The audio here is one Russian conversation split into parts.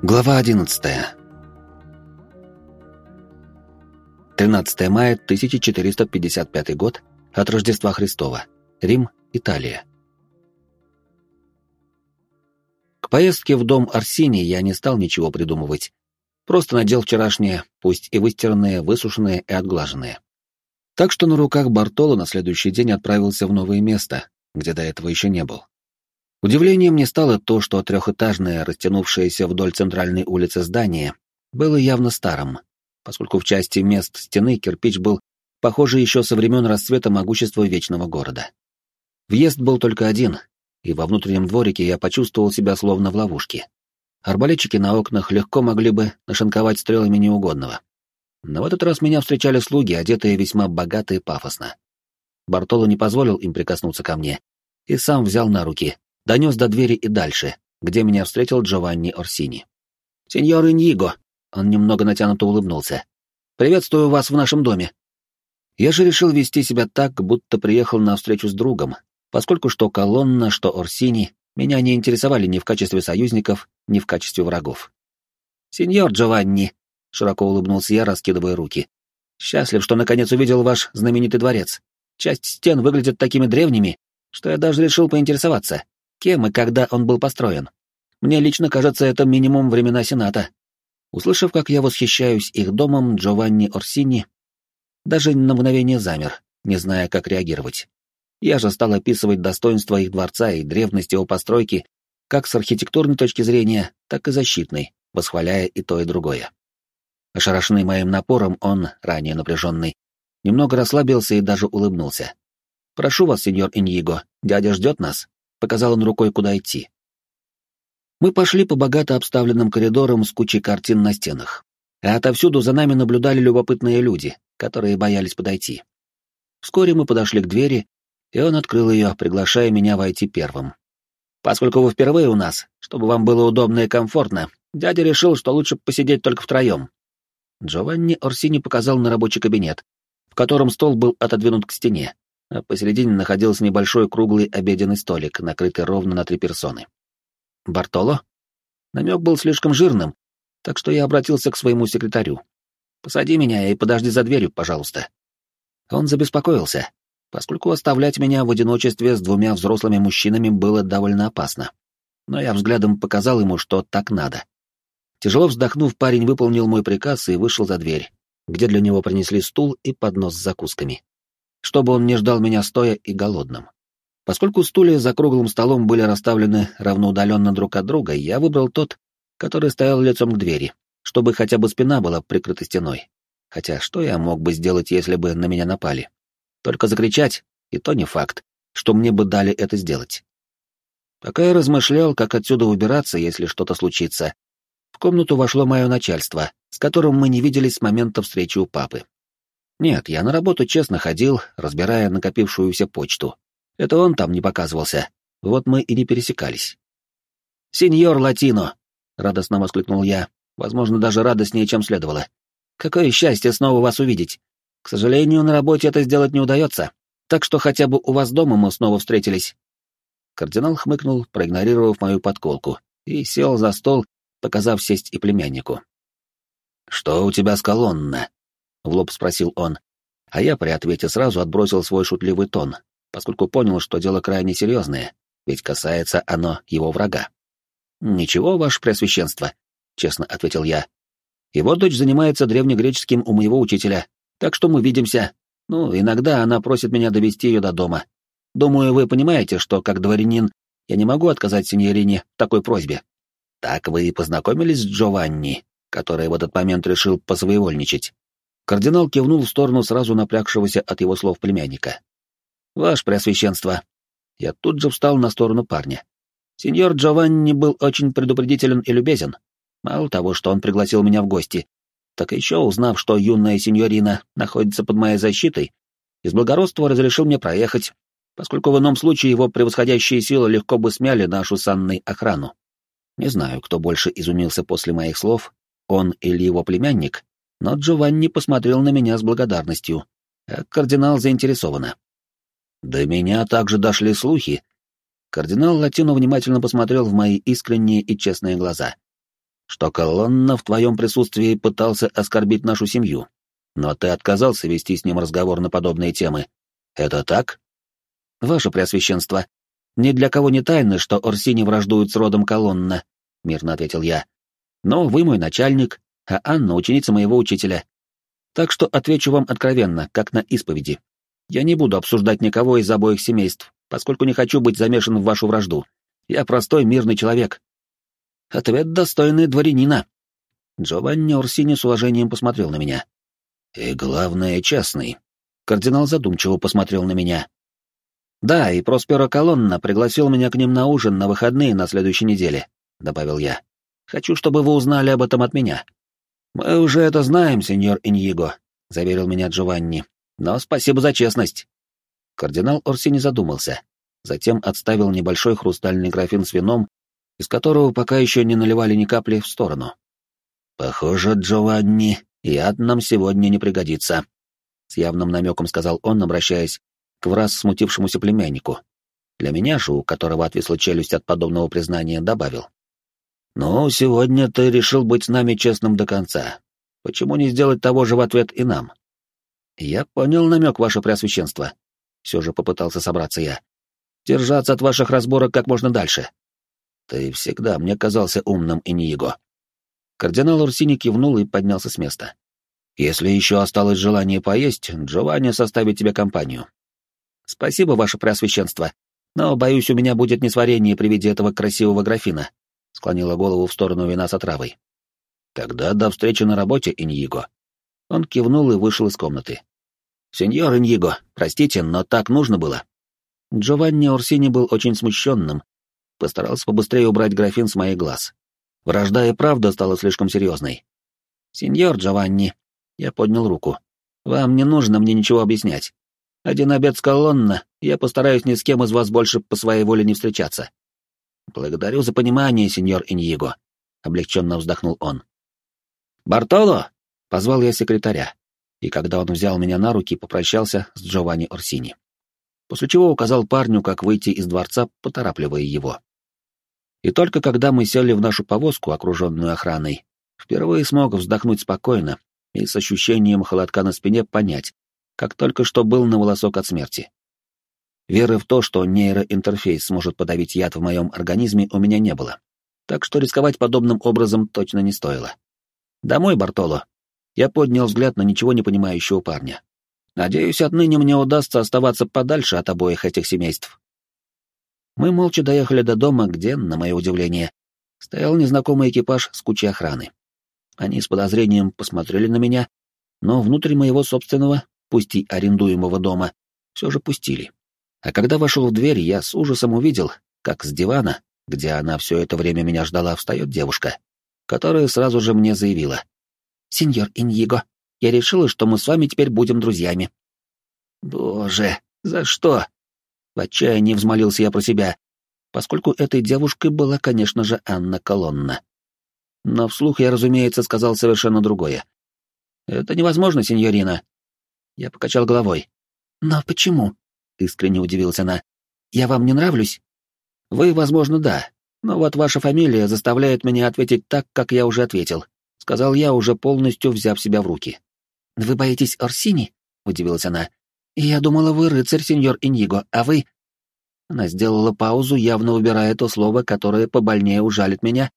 Глава 11. 13 мая 1455 год от Рождества Христова. Рим, Италия. К поездке в дом Арсини я не стал ничего придумывать. Просто надел вчерашнее, пусть и выстиранное, высушенное и отглаженное. Так что на руках Бартоло на следующий день отправился в новое место, где до этого еще не был. Удивлением мне стало то, что трехэтажное, растянувшееся вдоль центральной улицы здание, было явно старым, поскольку в части мест стены кирпич был похоже еще со времен расцвета могущества Вечного Города. Въезд был только один, и во внутреннем дворике я почувствовал себя словно в ловушке. Арбалетчики на окнах легко могли бы нашинковать стрелами неугодного. Но в этот раз меня встречали слуги, одетые весьма богато и пафосно. Бартоло не позволил им прикоснуться ко мне и сам взял на руки, донес до двери и дальше, где меня встретил Джованни Орсини. «Сеньор Иньиго!» — он немного натянуто улыбнулся. «Приветствую вас в нашем доме». Я же решил вести себя так, будто приехал на встречу с другом, поскольку что колонна, что Орсини меня не интересовали ни в качестве союзников, ни в качестве врагов. «Сеньор Джованни!» — широко улыбнулся я, раскидывая руки. «Счастлив, что наконец увидел ваш знаменитый дворец. Часть стен выглядит такими древними, что я даже решил поинтересоваться, кем и когда он был построен. Мне лично кажется, это минимум времена Сената. Услышав, как я восхищаюсь их домом, Джованни Орсини даже на мгновение замер, не зная, как реагировать. Я же стал описывать достоинства их дворца и древность его постройки как с архитектурной точки зрения, так и защитной, восхваляя и то, и другое. Ошарашенный моим напором, он, ранее напряженный, немного расслабился и даже улыбнулся. «Прошу вас, сеньор Иньиго, дядя ждет нас», Показал он рукой, куда идти. Мы пошли по богато обставленным коридорам с кучей картин на стенах. А отовсюду за нами наблюдали любопытные люди, которые боялись подойти. Вскоре мы подошли к двери, и он открыл ее, приглашая меня войти первым. Поскольку вы впервые у нас, чтобы вам было удобно и комфортно, дядя решил, что лучше посидеть только втроем. Джованни Орсини показал на рабочий кабинет, в котором стол был отодвинут к стене, а посередине находился небольшой круглый обеденный столик, накрытый ровно на три персоны. «Бартоло?» Намек был слишком жирным, так что я обратился к своему секретарю. «Посади меня и подожди за дверью, пожалуйста». Он забеспокоился, поскольку оставлять меня в одиночестве с двумя взрослыми мужчинами было довольно опасно. Но я взглядом показал ему, что так надо. Тяжело вздохнув, парень выполнил мой приказ и вышел за дверь, где для него принесли стул и поднос с закусками чтобы он не ждал меня стоя и голодным. Поскольку стулья за круглым столом были расставлены равноудаленно друг от друга, я выбрал тот, который стоял лицом к двери, чтобы хотя бы спина была прикрыта стеной. Хотя что я мог бы сделать, если бы на меня напали? Только закричать, и то не факт, что мне бы дали это сделать. Пока я размышлял, как отсюда убираться, если что-то случится, в комнату вошло мое начальство, с которым мы не виделись с момента встречи у папы. Нет, я на работу честно ходил, разбирая накопившуюся почту. Это он там не показывался. Вот мы и не пересекались. «Сеньор Латино!» — радостно воскликнул я, возможно, даже радостнее, чем следовало. «Какое счастье снова вас увидеть! К сожалению, на работе это сделать не удается, так что хотя бы у вас дома мы снова встретились». Кардинал хмыкнул, проигнорировав мою подколку, и сел за стол, показав сесть и племяннику. «Что у тебя с колонна?» В лоб спросил он. А я при ответе сразу отбросил свой шутливый тон, поскольку понял, что дело крайне серьезное, ведь касается оно его врага. «Ничего, ваше преосвященство», — честно ответил я. «Его дочь занимается древнегреческим у моего учителя, так что мы видимся. Ну, иногда она просит меня довести ее до дома. Думаю, вы понимаете, что, как дворянин, я не могу отказать сеньорине в такой просьбе. Так вы и познакомились с Джованни, который в этот момент решил посвоевольничать. Кардинал кивнул в сторону сразу напрягшегося от его слов племянника. «Ваше Преосвященство!» Я тут же встал на сторону парня. Сеньор Джованни был очень предупредителен и любезен. Мало того, что он пригласил меня в гости, так еще, узнав, что юная сеньорина находится под моей защитой, из благородства разрешил мне проехать, поскольку в ином случае его превосходящие силы легко бы смяли нашу с охрану. Не знаю, кто больше изумился после моих слов, он или его племянник, но Джованни посмотрел на меня с благодарностью, а кардинал заинтересованно. До меня также дошли слухи. Кардинал Латино внимательно посмотрел в мои искренние и честные глаза. что колонна в твоем присутствии пытался оскорбить нашу семью, но ты отказался вести с ним разговор на подобные темы. Это так? Ваше Преосвященство, ни для кого не тайно, что Орсини враждует с родом колонна, — мирно ответил я. Но вы мой начальник, а Анна — ученица моего учителя. Так что отвечу вам откровенно, как на исповеди. Я не буду обсуждать никого из обоих семейств, поскольку не хочу быть замешан в вашу вражду. Я простой мирный человек, Ответ достойный дворянина. Джованни Орсини с уважением посмотрел на меня. И главное, честный. Кардинал задумчиво посмотрел на меня. Да, и Просперо Колонна пригласил меня к ним на ужин на выходные на следующей неделе, добавил я. Хочу, чтобы вы узнали об этом от меня. Мы уже это знаем, сеньор Иньего, заверил меня Джованни. Но спасибо за честность. Кардинал Орсини задумался, затем отставил небольшой хрустальный графин с вином из которого пока еще не наливали ни капли в сторону. «Похоже, Джованни, яд нам сегодня не пригодится», — с явным намеком сказал он, обращаясь к враз смутившемуся племяннику. Для меня же, у которого отвисла челюсть от подобного признания, добавил. «Ну, сегодня ты решил быть с нами честным до конца. Почему не сделать того же в ответ и нам?» «Я понял намек, ваше преосвященство», — все же попытался собраться я. «Держаться от ваших разборок как можно дальше. Ты всегда мне казался умным, Иниего. Кардинал Урсини кивнул и поднялся с места. Если еще осталось желание поесть, Джованни составит тебе компанию. Спасибо, ваше преосвященство, но, боюсь, у меня будет несварение при виде этого красивого графина, склонила голову в сторону вина с отравой. Тогда до встречи на работе, Иньего. Он кивнул и вышел из комнаты. «Сеньор Иньего, простите, но так нужно было». Джованни Орсини был очень смущенным постарался побыстрее убрать графин с моих глаз. Вражда и правда стала слишком серьезной. «Сеньор Джованни», — я поднял руку, — «вам не нужно мне ничего объяснять. Один обед с колонна, я постараюсь ни с кем из вас больше по своей воле не встречаться». «Благодарю за понимание, сеньор Иньего», — облегченно вздохнул он. «Бартоло!» — позвал я секретаря, и когда он взял меня на руки, попрощался с Джованни Орсини. После чего указал парню, как выйти из дворца, поторапливая его. И только когда мы сели в нашу повозку, окруженную охраной, впервые смог вздохнуть спокойно и с ощущением холодка на спине понять, как только что был на волосок от смерти. Веры в то, что нейроинтерфейс сможет подавить яд в моем организме, у меня не было. Так что рисковать подобным образом точно не стоило. «Домой, Бартоло!» Я поднял взгляд на ничего не понимающего парня. «Надеюсь, отныне мне удастся оставаться подальше от обоих этих семейств». Мы молча доехали до дома, где, на мое удивление, стоял незнакомый экипаж с кучей охраны. Они с подозрением посмотрели на меня, но внутрь моего собственного, пусть и арендуемого дома, все же пустили. А когда вошел в дверь, я с ужасом увидел, как с дивана, где она все это время меня ждала, встает девушка, которая сразу же мне заявила. «Сеньор Иньего, я решила, что мы с вами теперь будем друзьями». «Боже, за что?» В отчаянии взмолился я про себя, поскольку этой девушкой была, конечно же, Анна Колонна. Но вслух я, разумеется, сказал совершенно другое. «Это невозможно, сеньорина». Я покачал головой. «Но почему?» — искренне удивилась она. «Я вам не нравлюсь?» «Вы, возможно, да. Но вот ваша фамилия заставляет меня ответить так, как я уже ответил», — сказал я, уже полностью взяв себя в руки. «Вы боитесь Орсини?» — удивилась она. «Я думала, вы рыцарь, сеньор Иньего, а вы...» Она сделала паузу, явно выбирая то слово, которое побольнее ужалит меня,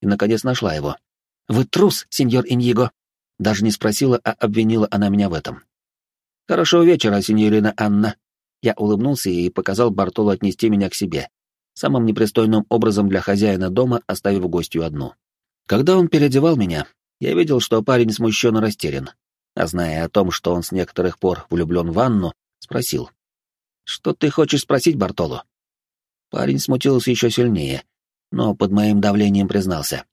и, наконец, нашла его. «Вы трус, сеньор Иньего!» Даже не спросила, а обвинила она меня в этом. «Хорошего вечера, сеньорина Анна!» Я улыбнулся и показал Бартолу отнести меня к себе, самым непристойным образом для хозяина дома, оставив гостью одну. Когда он переодевал меня, я видел, что парень смущенно растерян, а зная о том, что он с некоторых пор влюблен в Анну, спросил. «Что ты хочешь спросить, Бартоло?» Парень смутился еще сильнее, но под моим давлением признался.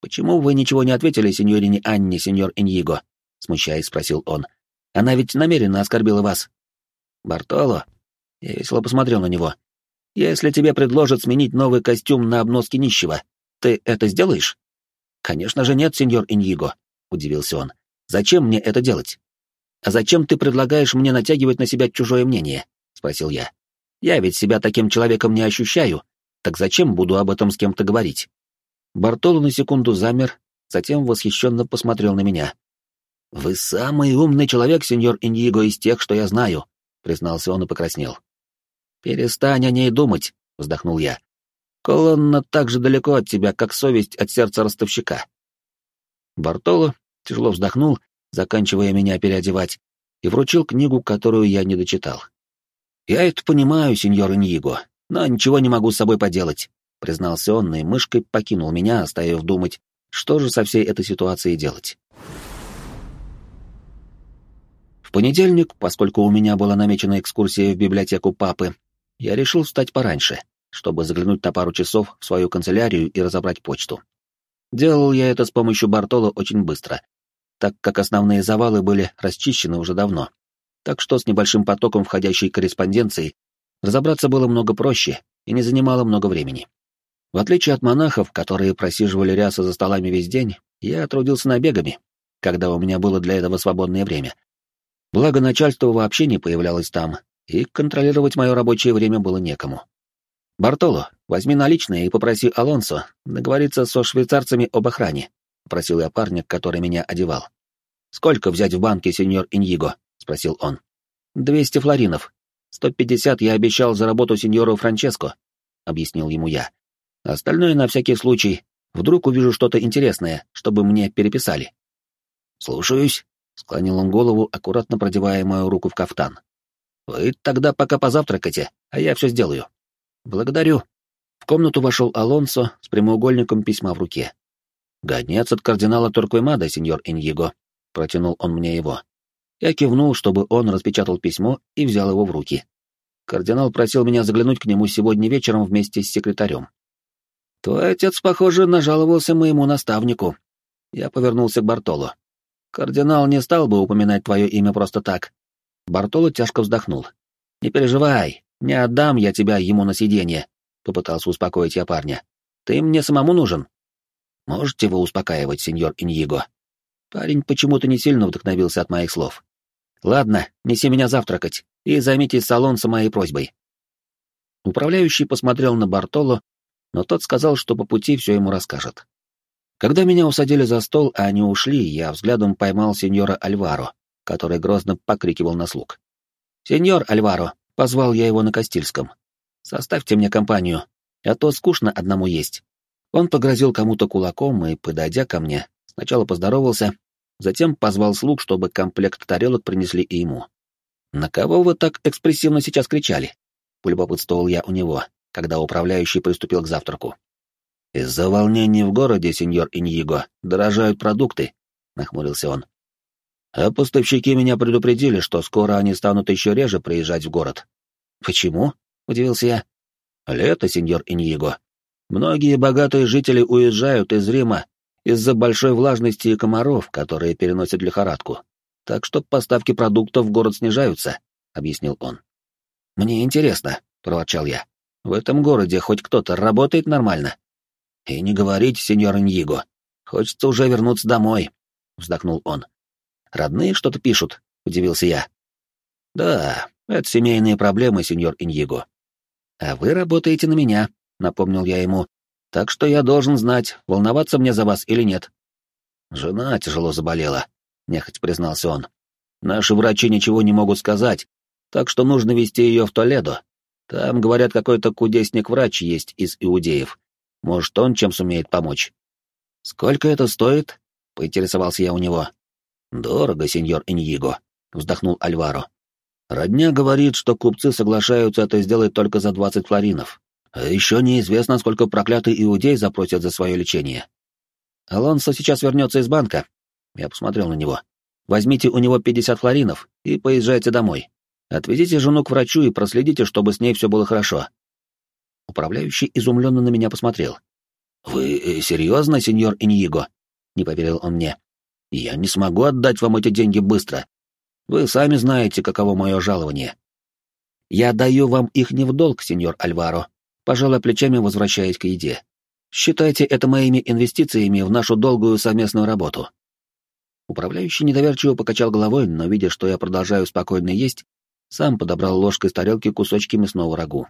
«Почему вы ничего не ответили сеньорине Анне, сеньор Иньего?» — смущаясь, спросил он. «Она ведь намеренно оскорбила вас». «Бартоло?» Я весело посмотрел на него. «Если тебе предложат сменить новый костюм на обноски нищего, ты это сделаешь?» «Конечно же нет, сеньор Иньего», — удивился он. Зачем мне это делать? А зачем ты предлагаешь мне натягивать на себя чужое мнение? спросил я. Я ведь себя таким человеком не ощущаю. Так зачем буду об этом с кем-то говорить? Бартоло на секунду замер, затем восхищенно посмотрел на меня. «Вы самый умный человек, сеньор Иньего, из тех, что я знаю», — признался он и покраснел. «Перестань о ней думать», — вздохнул я. «Колонна так же далеко от тебя, как совесть от сердца ростовщика». Бартоло тяжело вздохнул, заканчивая меня переодевать, и вручил книгу, которую я не дочитал. «Я это понимаю, сеньор Иньего, но ничего не могу с собой поделать», — признался он, и мышкой покинул меня, оставив думать, что же со всей этой ситуацией делать. Понедельник, поскольку у меня была намечена экскурсия в библиотеку папы, я решил встать пораньше, чтобы заглянуть на пару часов в свою канцелярию и разобрать почту. Делал я это с помощью Бартола очень быстро, так как основные завалы были расчищены уже давно. Так что с небольшим потоком входящей корреспонденции разобраться было много проще и не занимало много времени. В отличие от монахов, которые просиживали рясы за столами весь день, я трудился набегами, когда у меня было для этого свободное время. Благо, начальство вообще не появлялось там, и контролировать мое рабочее время было некому. «Бартоло, возьми наличные и попроси Алонсо договориться со швейцарцами об охране», — просил я парня, который меня одевал. «Сколько взять в банке, сеньор Иньиго?» — спросил он. «Двести флоринов. Сто пятьдесят я обещал за работу сеньору Франческо», — объяснил ему я. «Остальное на всякий случай. Вдруг увижу что-то интересное, чтобы мне переписали». «Слушаюсь», — склонил он голову, аккуратно продевая мою руку в кафтан. «Вы тогда пока позавтракайте, а я все сделаю». «Благодарю». В комнату вошел Алонсо с прямоугольником письма в руке. «Гонец от кардинала Турквемада, сеньор Иньего», — протянул он мне его. Я кивнул, чтобы он распечатал письмо и взял его в руки. Кардинал просил меня заглянуть к нему сегодня вечером вместе с секретарем. «Твой отец, похоже, нажаловался моему наставнику». Я повернулся к Бартолу. «Кардинал не стал бы упоминать твое имя просто так». Бартоло тяжко вздохнул. «Не переживай, не отдам я тебя ему на сиденье», — попытался успокоить я парня. «Ты мне самому нужен». «Можете вы успокаивать, сеньор Иньего?» Парень почему-то не сильно вдохновился от моих слов. «Ладно, неси меня завтракать и займитесь салон с моей просьбой». Управляющий посмотрел на Бартоло, но тот сказал, что по пути все ему расскажет. Когда меня усадили за стол, а они ушли, я взглядом поймал сеньора Альваро, который грозно покрикивал на слуг. «Сеньор Альваро!» — позвал я его на Кастильском. «Составьте мне компанию, а то скучно одному есть». Он погрозил кому-то кулаком и, подойдя ко мне, сначала поздоровался, затем позвал слуг, чтобы комплект тарелок принесли и ему. «На кого вы так экспрессивно сейчас кричали?» — полюбопытствовал я у него, когда управляющий приступил к завтраку. «Из-за волнений в городе, сеньор Иньего, дорожают продукты», — нахмурился он. «А поставщики меня предупредили, что скоро они станут еще реже приезжать в город». «Почему?» — удивился я. «Лето, сеньор Иньего. Многие богатые жители уезжают из Рима из-за большой влажности и комаров, которые переносят лихорадку. Так что поставки продуктов в город снижаются», — объяснил он. «Мне интересно», — проворчал я. «В этом городе хоть кто-то работает нормально?» «И не говорите, сеньор Иньего. Хочется уже вернуться домой», — вздохнул он. «Родные что-то пишут», — удивился я. «Да, это семейные проблемы, сеньор Иньего. А вы работаете на меня», — напомнил я ему. «Так что я должен знать, волноваться мне за вас или нет». «Жена тяжело заболела», — нехоть признался он. «Наши врачи ничего не могут сказать, так что нужно везти ее в Толедо. Там, говорят, какой-то кудесник-врач есть из иудеев. Может, он чем сумеет помочь?» «Сколько это стоит?» — поинтересовался я у него. «Дорого, сеньор Иньиго», — вздохнул Альваро. «Родня говорит, что купцы соглашаются это сделать только за двадцать флоринов. А еще неизвестно, сколько проклятый иудей запросят за свое лечение. Алонсо сейчас вернется из банка. Я посмотрел на него. Возьмите у него пятьдесят флоринов и поезжайте домой. Отвезите жену к врачу и проследите, чтобы с ней все было хорошо. Управляющий изумленно на меня посмотрел. «Вы э, серьезно, сеньор Иньиго?» — не поверил он мне. «Я не смогу отдать вам эти деньги быстро. Вы сами знаете, каково мое жалование». «Я даю вам их не в долг, сеньор Альваро», пожала плечами, возвращаясь к еде. «Считайте это моими инвестициями в нашу долгую совместную работу». Управляющий недоверчиво покачал головой, но, видя, что я продолжаю спокойно есть, сам подобрал ложкой с тарелки кусочки мясного рагу.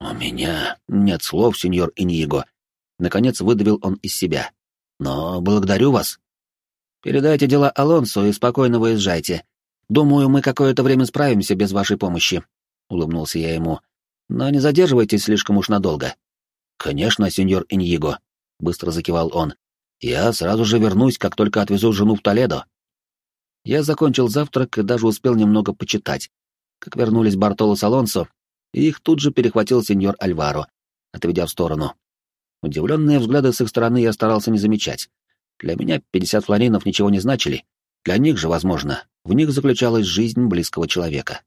«У меня нет слов, сеньор Иньего. наконец выдавил он из себя. «Но благодарю вас». «Передайте дела Алонсо и спокойно выезжайте. Думаю, мы какое-то время справимся без вашей помощи», — улыбнулся я ему. «Но не задерживайтесь слишком уж надолго». «Конечно, сеньор Иньего», — быстро закивал он. «Я сразу же вернусь, как только отвезу жену в Толедо». Я закончил завтрак и даже успел немного почитать. Как вернулись Бартоло с Алонсо, и их тут же перехватил сеньор Альваро, отведя в сторону. Удивленные взгляды с их стороны я старался не замечать. Для меня 50 флоринов ничего не значили. Для них же, возможно, в них заключалась жизнь близкого человека.